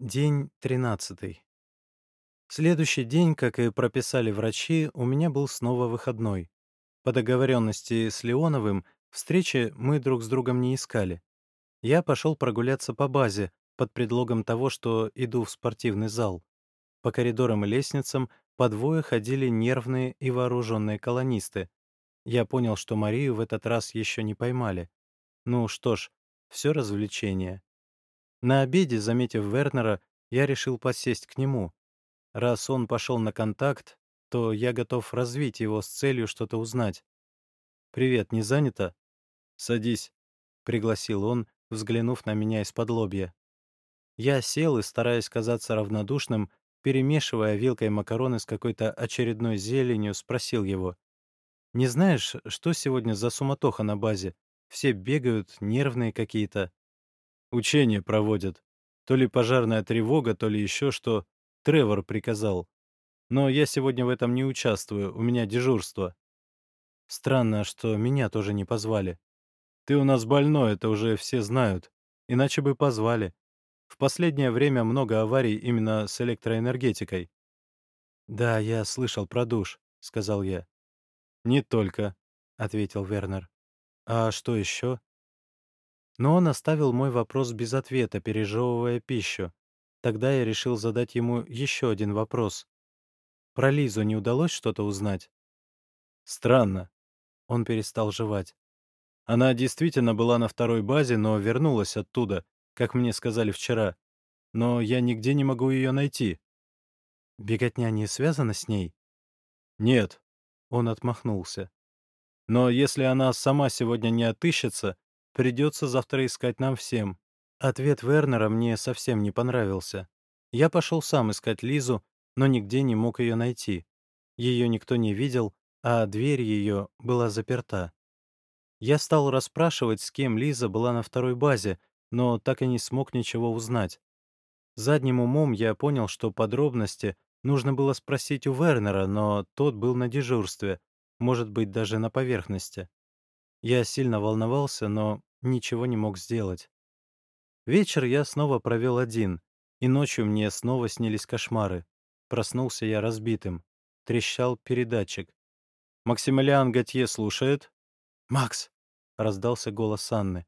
День тринадцатый. Следующий день, как и прописали врачи, у меня был снова выходной. По договоренности с Леоновым встречи мы друг с другом не искали. Я пошел прогуляться по базе под предлогом того, что иду в спортивный зал. По коридорам и лестницам по двое ходили нервные и вооруженные колонисты. Я понял, что Марию в этот раз еще не поймали. Ну что ж, все развлечение. На обеде, заметив Вернера, я решил посесть к нему. Раз он пошел на контакт, то я готов развить его с целью что-то узнать. «Привет, не занято?» «Садись», — пригласил он, взглянув на меня из-под лобья. Я сел и, стараясь казаться равнодушным, перемешивая вилкой макароны с какой-то очередной зеленью, спросил его. «Не знаешь, что сегодня за суматоха на базе? Все бегают, нервные какие-то». Учения проводят. То ли пожарная тревога, то ли еще что. Тревор приказал. Но я сегодня в этом не участвую, у меня дежурство. Странно, что меня тоже не позвали. Ты у нас больной, это уже все знают. Иначе бы позвали. В последнее время много аварий именно с электроэнергетикой. «Да, я слышал про душ», — сказал я. «Не только», — ответил Вернер. «А что еще?» Но он оставил мой вопрос без ответа, пережевывая пищу. Тогда я решил задать ему еще один вопрос. Про Лизу не удалось что-то узнать? Странно. Он перестал жевать. Она действительно была на второй базе, но вернулась оттуда, как мне сказали вчера. Но я нигде не могу ее найти. Беготня не связана с ней? Нет. Он отмахнулся. Но если она сама сегодня не отыщется, Придется завтра искать нам всем. Ответ Вернера мне совсем не понравился. Я пошел сам искать Лизу, но нигде не мог ее найти. Ее никто не видел, а дверь ее была заперта. Я стал расспрашивать, с кем Лиза была на второй базе, но так и не смог ничего узнать. Задним умом я понял, что подробности нужно было спросить у Вернера, но тот был на дежурстве, может быть, даже на поверхности. Я сильно волновался, но ничего не мог сделать. Вечер я снова провел один, и ночью мне снова снились кошмары. Проснулся я разбитым. Трещал передатчик. «Максимилиан Готье слушает?» «Макс!» — раздался голос Анны.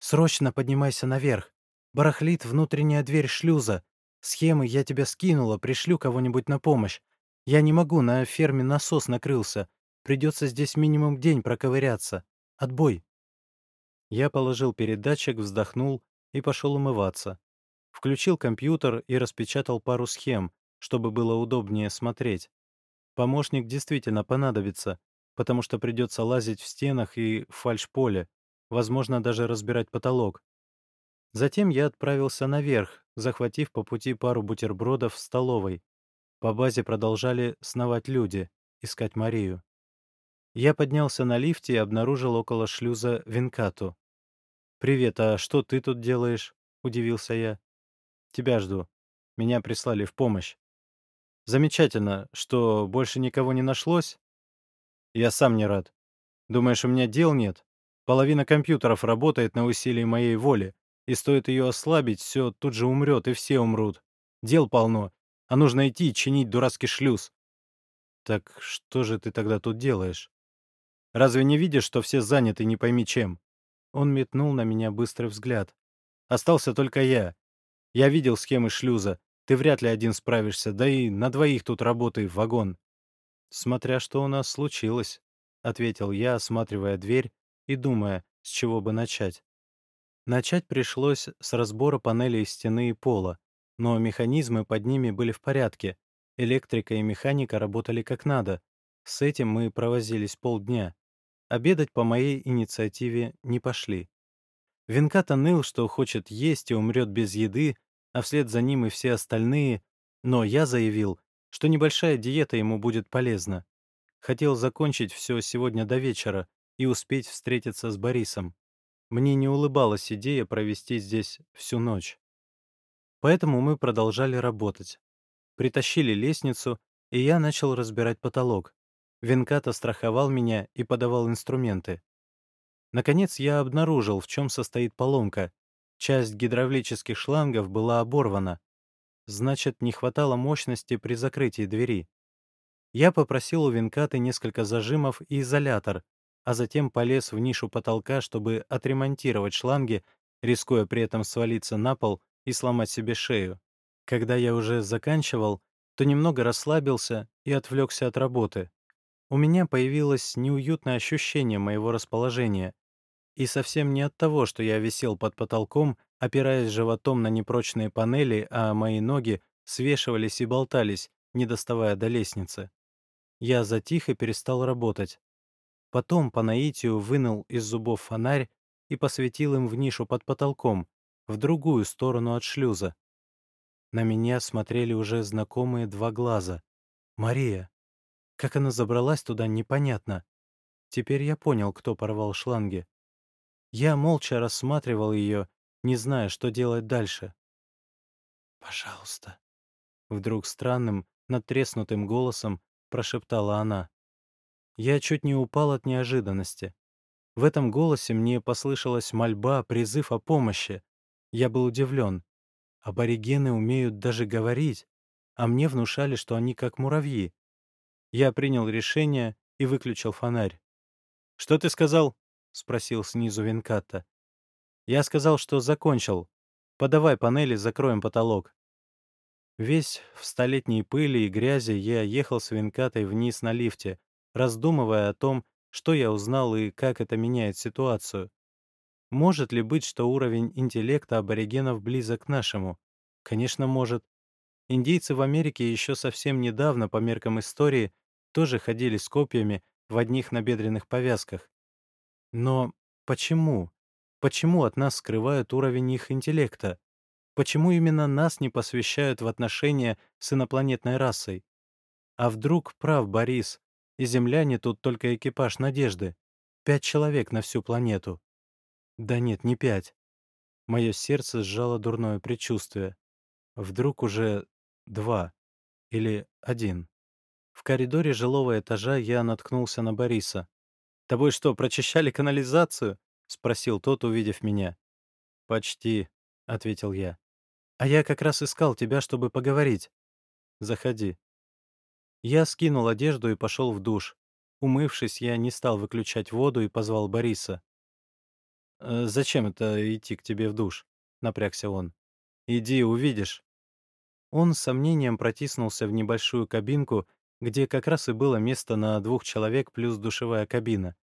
«Срочно поднимайся наверх! Барахлит внутренняя дверь шлюза. Схемы я тебе скинула, пришлю кого-нибудь на помощь. Я не могу, на ферме насос накрылся. Придется здесь минимум день проковыряться. Отбой!» Я положил передатчик, вздохнул и пошел умываться. Включил компьютер и распечатал пару схем, чтобы было удобнее смотреть. Помощник действительно понадобится, потому что придется лазить в стенах и в фальшполе, возможно, даже разбирать потолок. Затем я отправился наверх, захватив по пути пару бутербродов в столовой. По базе продолжали сновать люди, искать Марию. Я поднялся на лифте и обнаружил около шлюза Винкату. «Привет, а что ты тут делаешь?» — удивился я. «Тебя жду. Меня прислали в помощь». «Замечательно. Что, больше никого не нашлось?» «Я сам не рад. Думаешь, у меня дел нет? Половина компьютеров работает на усилии моей воли, и стоит ее ослабить, все тут же умрет, и все умрут. Дел полно, а нужно идти и чинить дурацкий шлюз». «Так что же ты тогда тут делаешь?» Разве не видишь, что все заняты не пойми чем?» Он метнул на меня быстрый взгляд. «Остался только я. Я видел схемы шлюза. Ты вряд ли один справишься, да и на двоих тут работай в вагон». «Смотря что у нас случилось», — ответил я, осматривая дверь и думая, с чего бы начать. Начать пришлось с разбора панелей стены и пола, но механизмы под ними были в порядке, электрика и механика работали как надо. С этим мы провозились полдня. Обедать по моей инициативе не пошли. Винката ныл, что хочет есть и умрет без еды, а вслед за ним и все остальные, но я заявил, что небольшая диета ему будет полезна. Хотел закончить все сегодня до вечера и успеть встретиться с Борисом. Мне не улыбалась идея провести здесь всю ночь. Поэтому мы продолжали работать. Притащили лестницу, и я начал разбирать потолок. Венката страховал меня и подавал инструменты. Наконец я обнаружил, в чем состоит поломка. Часть гидравлических шлангов была оборвана. Значит, не хватало мощности при закрытии двери. Я попросил у Винкаты несколько зажимов и изолятор, а затем полез в нишу потолка, чтобы отремонтировать шланги, рискуя при этом свалиться на пол и сломать себе шею. Когда я уже заканчивал, то немного расслабился и отвлекся от работы. У меня появилось неуютное ощущение моего расположения. И совсем не от того, что я висел под потолком, опираясь животом на непрочные панели, а мои ноги свешивались и болтались, не доставая до лестницы. Я затих и перестал работать. Потом по наитию вынул из зубов фонарь и посветил им в нишу под потолком, в другую сторону от шлюза. На меня смотрели уже знакомые два глаза. Мария. Как она забралась туда, непонятно. Теперь я понял, кто порвал шланги. Я молча рассматривал ее, не зная, что делать дальше. «Пожалуйста», — вдруг странным, надтреснутым голосом прошептала она. Я чуть не упал от неожиданности. В этом голосе мне послышалась мольба, призыв о помощи. Я был удивлен. Аборигены умеют даже говорить, а мне внушали, что они как муравьи. Я принял решение и выключил фонарь. «Что ты сказал?» — спросил снизу Винкатта. «Я сказал, что закончил. Подавай панели, закроем потолок». Весь в столетней пыли и грязи я ехал с Винкатой вниз на лифте, раздумывая о том, что я узнал и как это меняет ситуацию. Может ли быть, что уровень интеллекта аборигенов близок к нашему? Конечно, может. Индейцы в Америке еще совсем недавно, по меркам истории, тоже ходили с копьями в одних набедренных повязках. Но почему? Почему от нас скрывают уровень их интеллекта? Почему именно нас не посвящают в отношения с инопланетной расой? А вдруг прав Борис, и земляне тут только экипаж надежды? Пять человек на всю планету. Да нет, не пять. Мое сердце сжало дурное предчувствие. Вдруг уже два. Или один. В коридоре жилого этажа я наткнулся на Бориса. «Тобой что, прочищали канализацию?» — спросил тот, увидев меня. «Почти», — ответил я. А я как раз искал тебя, чтобы поговорить. Заходи. Я скинул одежду и пошел в душ. Умывшись, я не стал выключать воду и позвал Бориса. «Э, «Зачем это идти к тебе в душ?» — напрягся он. «Иди, увидишь». Он с сомнением протиснулся в небольшую кабинку, где как раз и было место на двух человек плюс душевая кабина.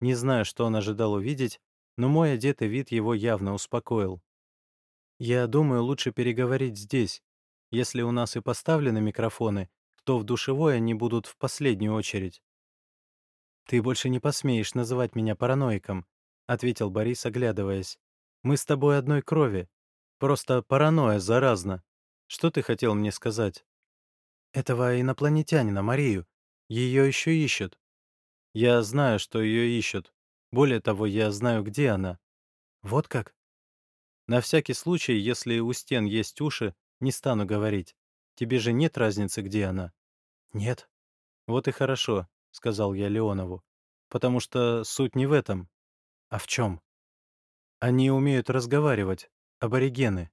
Не знаю, что он ожидал увидеть, но мой одетый вид его явно успокоил. Я думаю, лучше переговорить здесь. Если у нас и поставлены микрофоны, то в душевой они будут в последнюю очередь. «Ты больше не посмеешь называть меня параноиком», — ответил Борис, оглядываясь. «Мы с тобой одной крови. Просто паранойя заразна. Что ты хотел мне сказать?» «Этого инопланетянина, Марию. Ее еще ищут». «Я знаю, что ее ищут. Более того, я знаю, где она». «Вот как?» На всякий случай, если у стен есть уши, не стану говорить. Тебе же нет разницы, где она?» «Нет». «Вот и хорошо», — сказал я Леонову. «Потому что суть не в этом». «А в чем?» «Они умеют разговаривать. Аборигены».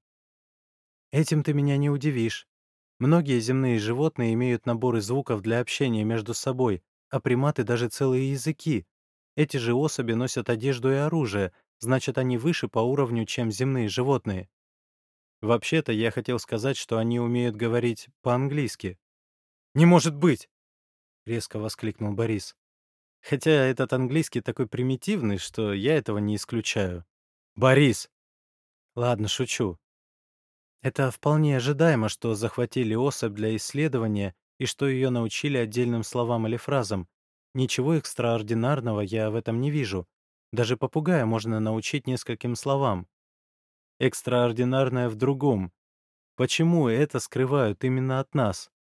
«Этим ты меня не удивишь. Многие земные животные имеют наборы звуков для общения между собой, а приматы даже целые языки. Эти же особи носят одежду и оружие, значит, они выше по уровню, чем земные животные. Вообще-то я хотел сказать, что они умеют говорить по-английски. «Не может быть!» — резко воскликнул Борис. Хотя этот английский такой примитивный, что я этого не исключаю. «Борис!» Ладно, шучу. Это вполне ожидаемо, что захватили особь для исследования и что ее научили отдельным словам или фразам. Ничего экстраординарного я в этом не вижу. Даже попугая можно научить нескольким словам. Экстраординарное в другом. Почему это скрывают именно от нас?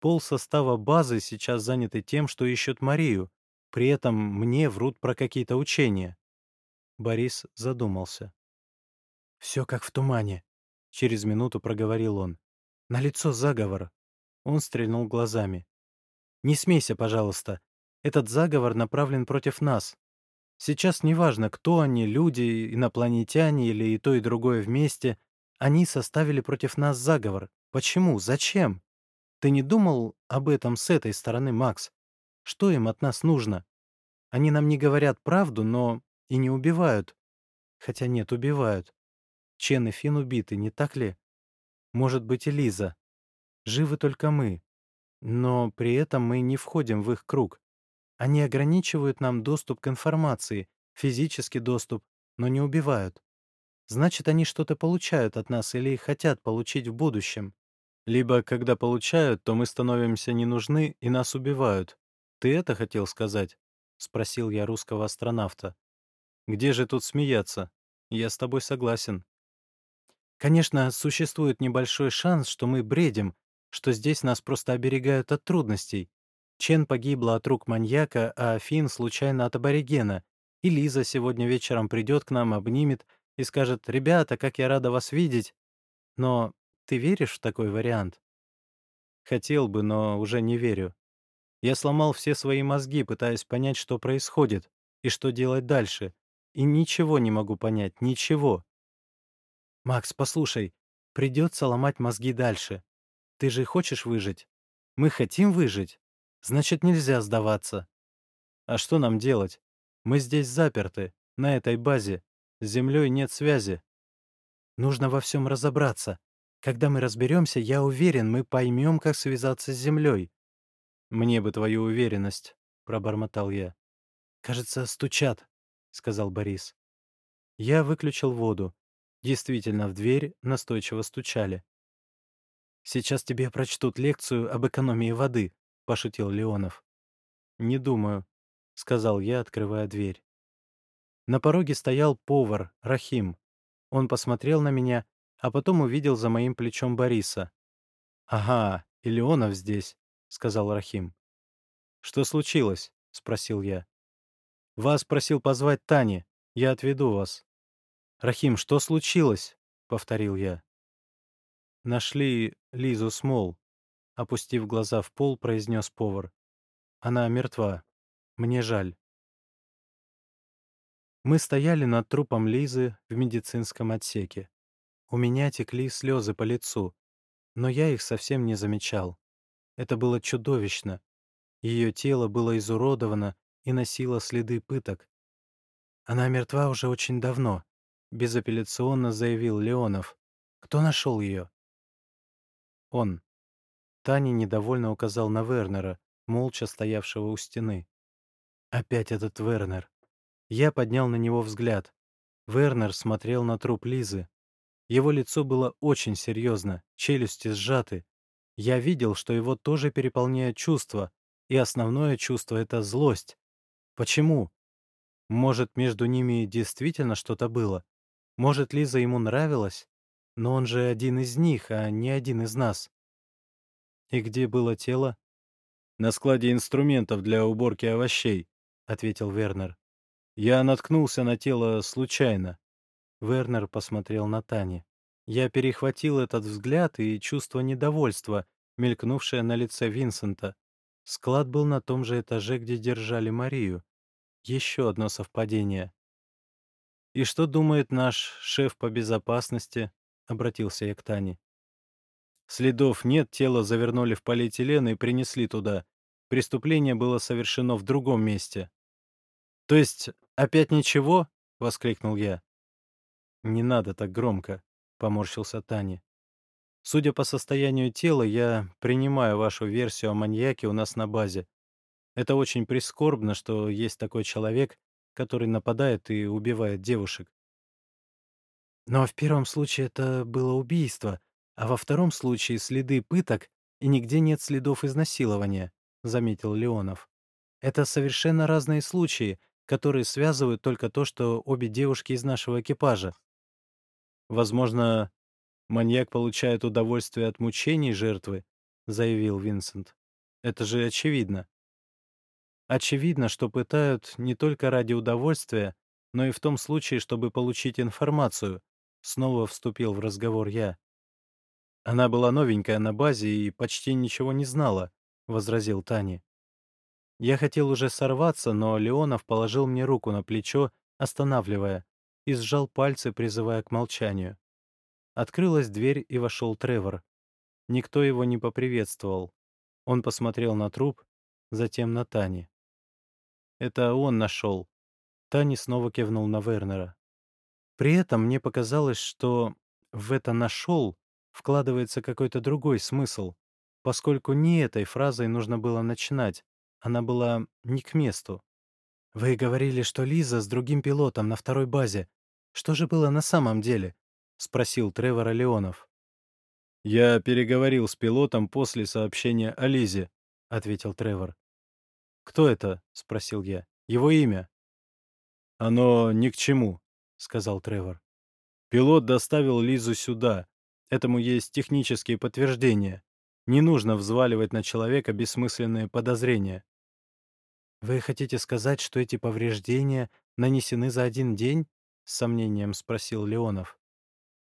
Пол состава базы сейчас заняты тем, что ищут Марию. При этом мне врут про какие-то учения. Борис задумался. «Все как в тумане», — через минуту проговорил он. «На лицо заговор». Он стрельнул глазами. «Не смейся, пожалуйста. Этот заговор направлен против нас. Сейчас неважно, кто они, люди, инопланетяне или и то, и другое вместе, они составили против нас заговор. Почему? Зачем? Ты не думал об этом с этой стороны, Макс? Что им от нас нужно? Они нам не говорят правду, но и не убивают. Хотя нет, убивают. Чен и Фин убиты, не так ли? Может быть, и Лиза. Живы только мы. Но при этом мы не входим в их круг. Они ограничивают нам доступ к информации, физический доступ, но не убивают. Значит, они что-то получают от нас или хотят получить в будущем. Либо, когда получают, то мы становимся не нужны и нас убивают. Ты это хотел сказать? Спросил я русского астронавта. Где же тут смеяться? Я с тобой согласен. Конечно, существует небольшой шанс, что мы бредим, что здесь нас просто оберегают от трудностей. Чен погибла от рук маньяка, а Фин случайно от аборигена. И Лиза сегодня вечером придет к нам, обнимет и скажет «Ребята, как я рада вас видеть!» Но ты веришь в такой вариант? Хотел бы, но уже не верю. Я сломал все свои мозги, пытаясь понять, что происходит и что делать дальше. И ничего не могу понять, ничего. Макс, послушай, придется ломать мозги дальше. Ты же хочешь выжить? Мы хотим выжить. Значит, нельзя сдаваться. А что нам делать? Мы здесь заперты, на этой базе. С Землей нет связи. Нужно во всем разобраться. Когда мы разберемся, я уверен, мы поймем, как связаться с Землей. Мне бы твою уверенность, пробормотал я. Кажется, стучат, сказал Борис. Я выключил воду. Действительно, в дверь настойчиво стучали. «Сейчас тебе прочтут лекцию об экономии воды», — пошутил Леонов. «Не думаю», — сказал я, открывая дверь. На пороге стоял повар, Рахим. Он посмотрел на меня, а потом увидел за моим плечом Бориса. «Ага, и Леонов здесь», — сказал Рахим. «Что случилось?» — спросил я. «Вас просил позвать Тани. Я отведу вас». «Рахим, что случилось?» — повторил я. «Нашли Лизу Смол», — опустив глаза в пол, произнес повар. «Она мертва. Мне жаль». Мы стояли над трупом Лизы в медицинском отсеке. У меня текли слезы по лицу, но я их совсем не замечал. Это было чудовищно. Ее тело было изуродовано и носило следы пыток. Она мертва уже очень давно, безапелляционно заявил Леонов. Кто нашел ее? Он. Таня недовольно указал на Вернера, молча стоявшего у стены. Опять этот Вернер. Я поднял на него взгляд. Вернер смотрел на труп Лизы. Его лицо было очень серьезно, челюсти сжаты. Я видел, что его тоже переполняет чувство, и основное чувство — это злость. Почему? Может, между ними действительно что-то было? Может, Лиза ему нравилась? Но он же один из них, а не один из нас. И где было тело? На складе инструментов для уборки овощей, ответил Вернер. Я наткнулся на тело случайно. Вернер посмотрел на Тани. Я перехватил этот взгляд и чувство недовольства, мелькнувшее на лице Винсента. Склад был на том же этаже, где держали Марию. Еще одно совпадение. «И что думает наш шеф по безопасности?» — обратился я к Тане. «Следов нет, тело завернули в полиэтилен и принесли туда. Преступление было совершено в другом месте». «То есть опять ничего?» — воскликнул я. «Не надо так громко», — поморщился Таня. «Судя по состоянию тела, я принимаю вашу версию о маньяке у нас на базе. Это очень прискорбно, что есть такой человек, который нападает и убивает девушек. Но в первом случае это было убийство, а во втором случае следы пыток, и нигде нет следов изнасилования, — заметил Леонов. Это совершенно разные случаи, которые связывают только то, что обе девушки из нашего экипажа. Возможно, маньяк получает удовольствие от мучений жертвы, — заявил Винсент. Это же очевидно. Очевидно, что пытают не только ради удовольствия, но и в том случае, чтобы получить информацию. Снова вступил в разговор я. Она была новенькая на базе и почти ничего не знала, возразил Тани. Я хотел уже сорваться, но Леонов положил мне руку на плечо, останавливая, и сжал пальцы, призывая к молчанию. Открылась дверь, и вошел Тревор. Никто его не поприветствовал. Он посмотрел на труп, затем на Тани. «Это он нашел». Тани снова кивнул на Вернера. При этом мне показалось, что в это «нашел» вкладывается какой-то другой смысл, поскольку не этой фразой нужно было начинать, она была не к месту. «Вы говорили, что Лиза с другим пилотом на второй базе. Что же было на самом деле?» — спросил Тревор Леонов. «Я переговорил с пилотом после сообщения о Лизе», — ответил Тревор. «Кто это?» — спросил я. «Его имя?» «Оно ни к чему», — сказал Тревор. «Пилот доставил Лизу сюда. Этому есть технические подтверждения. Не нужно взваливать на человека бессмысленные подозрения». «Вы хотите сказать, что эти повреждения нанесены за один день?» — с сомнением спросил Леонов.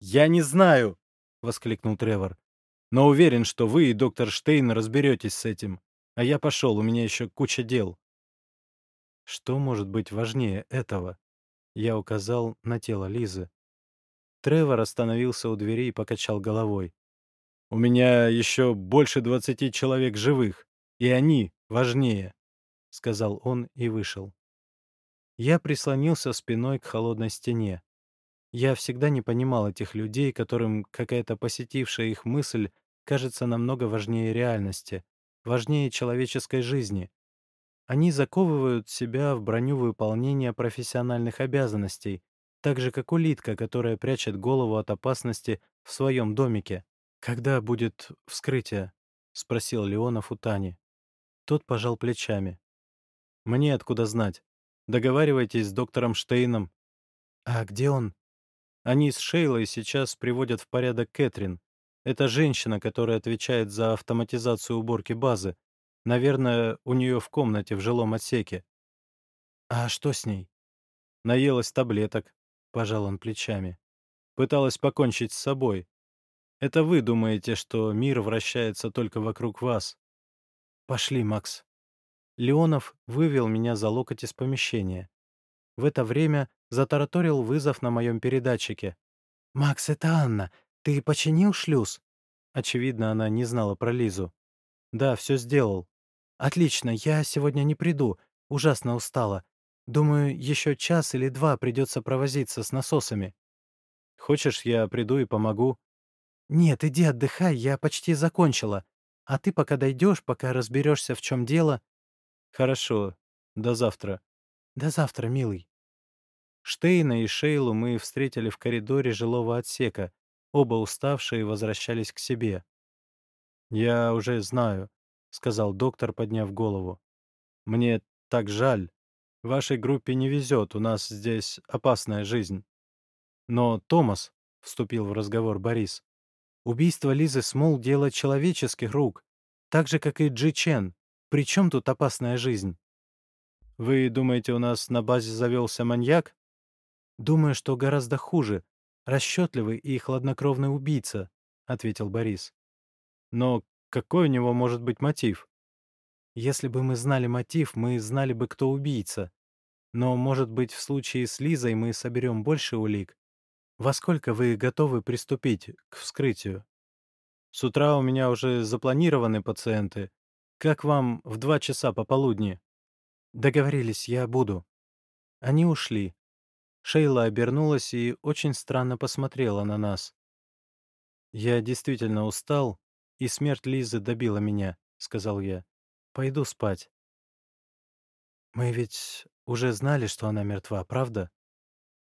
«Я не знаю!» — воскликнул Тревор. «Но уверен, что вы и доктор Штейн разберетесь с этим. А я пошел, у меня еще куча дел». Что может быть важнее этого? Я указал на тело Лизы. Тревор остановился у двери и покачал головой. «У меня еще больше двадцати человек живых, и они важнее», — сказал он и вышел. Я прислонился спиной к холодной стене. Я всегда не понимал этих людей, которым какая-то посетившая их мысль кажется намного важнее реальности, важнее человеческой жизни. Они заковывают себя в броню выполнения профессиональных обязанностей, так же, как улитка, которая прячет голову от опасности в своем домике. «Когда будет вскрытие?» — спросил Леонов у Тани. Тот пожал плечами. «Мне откуда знать? Договаривайтесь с доктором Штейном». «А где он?» Они с Шейлой сейчас приводят в порядок Кэтрин. Это женщина, которая отвечает за автоматизацию уборки базы. Наверное, у нее в комнате в жилом отсеке. А что с ней? Наелась таблеток, пожал он плечами. Пыталась покончить с собой. Это вы думаете, что мир вращается только вокруг вас. Пошли, Макс. Леонов вывел меня за локоть из помещения. В это время затараторил вызов на моем передатчике. «Макс, это Анна. Ты починил шлюз?» Очевидно, она не знала про Лизу. «Да, все сделал». «Отлично, я сегодня не приду. Ужасно устала. Думаю, еще час или два придется провозиться с насосами». «Хочешь, я приду и помогу?» «Нет, иди отдыхай, я почти закончила. А ты пока дойдешь, пока разберешься, в чем дело...» «Хорошо. До завтра». «До завтра, милый». Штейна и Шейлу мы встретили в коридоре жилого отсека. Оба уставшие возвращались к себе. «Я уже знаю», — сказал доктор, подняв голову. «Мне так жаль. Вашей группе не везет, у нас здесь опасная жизнь». «Но, Томас», — вступил в разговор Борис, «убийство Лизы Смол — дело человеческих рук, так же, как и Джи Чен. При чем тут опасная жизнь?» «Вы думаете, у нас на базе завелся маньяк?» «Думаю, что гораздо хуже. Расчетливый и хладнокровный убийца», — ответил Борис. «Но какой у него может быть мотив?» «Если бы мы знали мотив, мы знали бы, кто убийца. Но, может быть, в случае с Лизой мы соберем больше улик. Во сколько вы готовы приступить к вскрытию?» «С утра у меня уже запланированы пациенты. Как вам в два часа пополудни?» «Договорились, я буду». Они ушли. Шейла обернулась и очень странно посмотрела на нас. «Я действительно устал, и смерть Лизы добила меня», — сказал я. «Пойду спать». «Мы ведь уже знали, что она мертва, правда?»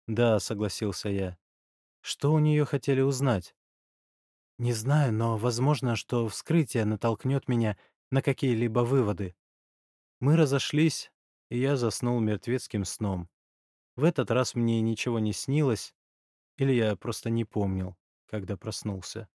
«Да», — согласился я. «Что у нее хотели узнать?» «Не знаю, но возможно, что вскрытие натолкнет меня на какие-либо выводы. Мы разошлись, и я заснул мертвецким сном. В этот раз мне ничего не снилось, или я просто не помнил, когда проснулся.